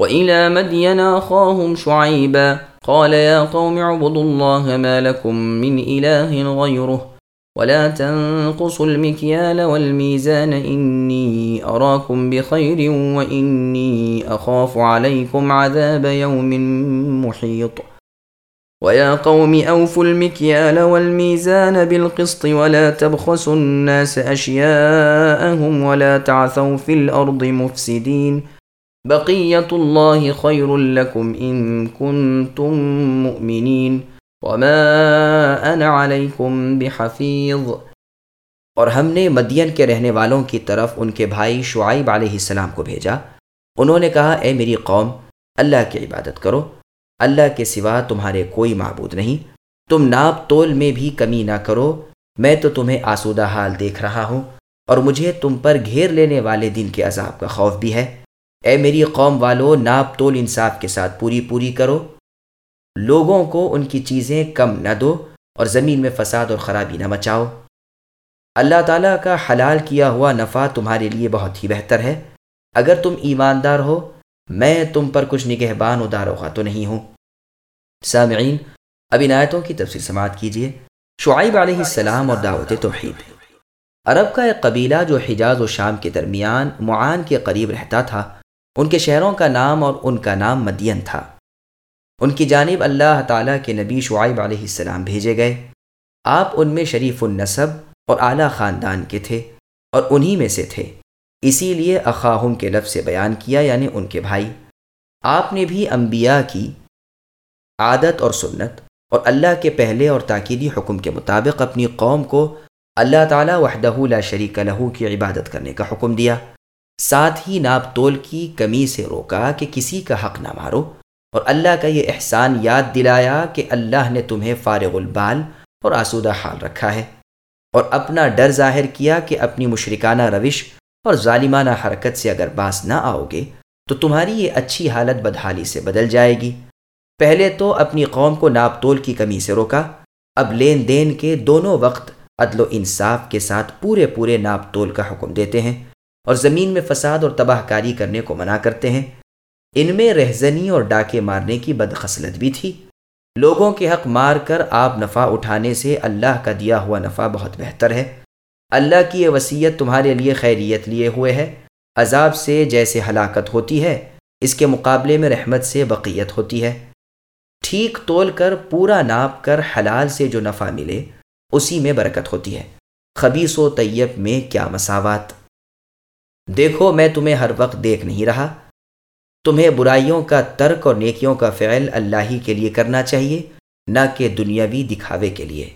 وإلى مدين أخاهم شعيبا. قال يا قوم اعبدوا الله ما لكم من إله غيره ولا تنقصوا المكيال والميزان. إني أراكم بخير وإني أخاف عليكم عذاب يوم محيط. ويا قوم أوفوا المكيال والميزان بالقسط ولا تبخسوا الناس أشياءهم ولا تعثوا في الأرض مفسدين. بقية الله خير لكم إن كنتم مؤمنين وما أنا عليكم بحفيظ۔ اور ہم نے مدین کے رہنے والوں کی طرف ان کے بھائی شعیب علیہ السلام کو بھیجا۔ انہوں نے کہا، اے میری قوم، اللہ کی عبادت کرو۔ اللہ کے سوا تمہارے کوئی معبود نہیں۔ تم ناپ تول میں بھی کمی نہ کرو۔ میں تو تمہیں آسودہ حال دیکھ رہا ہوں اور مجھے تم پر گھیر لینے والے دن کے عذاب کا خوف بھی ہے۔ اے میری قوم والو، ناپ تول انصاف کے ساتھ پوری پوری کرو۔ لوگوں کو ان کی چیزیں کم نہ دو اور زمین میں فساد اور خرابی نہ مچاؤ۔ اللہ تعالیٰ کا حلال کیا ہوا نفع تمہارے لیے بہت ہی بہتر ہے۔ اگر تم ایماندار ہو، میں تم پر کچھ نگہبان اداروغا تو نہیں ہوں۔ سامعین، اب ان آیتوں کی تفصیل سماعت کیجیے۔ شعیب علیہ السلام اور دعوت توحید۔ عرب کا ایک قبیلہ جو حجاز و شام کے درمیان معان کے قریب رہتا تھا۔ ان کے شہروں کا نام اور ان کا نام مدین تھا۔ ان کی جانب اللہ تعالیٰ کے نبی شعیب علیہ السلام بھیجے گئے۔ آپ ان میں شریف النصب اور اعلیٰ خاندان کے تھے اور انہی میں سے تھے۔ اسی لیے اخاہم کے لفظ سے بیان کیا یعنی ان کے بھائی۔ آپ نے بھی انبیاء کی عادت اور سنت اور اللہ کے پہلے اور تاکیدی حکم کے مطابق اپنی قوم کو اللہ تعالیٰ وحدہ لا شریک لہو کی عبادت کرنے کا حکم دیا۔ ساتھ ہی ناپ تول کی کمی سے روکا کہ کسی کا حق نہ مارو اور اللہ کا یہ احسان یاد دلایا کہ اللہ نے تمہیں فارغ البال اور آسودہ حال رکھا ہے اور اپنا ڈر ظاہر کیا کہ اپنی مشرکانہ روش اور ظالمانہ حرکت سے اگر باس نہ آؤ گے تو تمہاری یہ اچھی حالت بدحالی سے بدل جائے گی۔ پہلے تو اپنی قوم کو ناپ تول کی کمی سے روکا، اب لین دین کے دونوں وقت عدل و انصاف کے ساتھ پورے پورے ناپ تول کا حکم دیتے ہیں۔ اور زمین میں فساد اور تباہ کاری کرنے کو منع کرتے ہیں۔ ان میں رہزنی اور ڈاکے مارنے کی بدخصلت بھی تھی۔ لوگوں کے حق مار کر آپ نفع اٹھانے سے اللہ کا دیا ہوا نفع بہت بہتر ہے۔ اللہ کی یہ وصیت تمہارے لیے خیریت لیے ہوئے ہے۔ عذاب سے جیسے ہلاکت ہوتی ہے، اس کے مقابلے میں رحمت سے بقیت ہوتی ہے۔ ٹھیک تول کر پورا ناپ کر حلال سے جو نفع ملے، اسی میں برکت ہوتی ہے۔ خبیص و طیب میں کیا مساوات۔ دیکھو میں تمہیں ہر وقت دیکھ نہیں رہا۔ تمہیں برائیوں کا ترک اور نیکیوں کا فعل اللہ ہی کے لیے کرنا چاہیے، نہ کہ دنیاوی دکھاوے کے لیے۔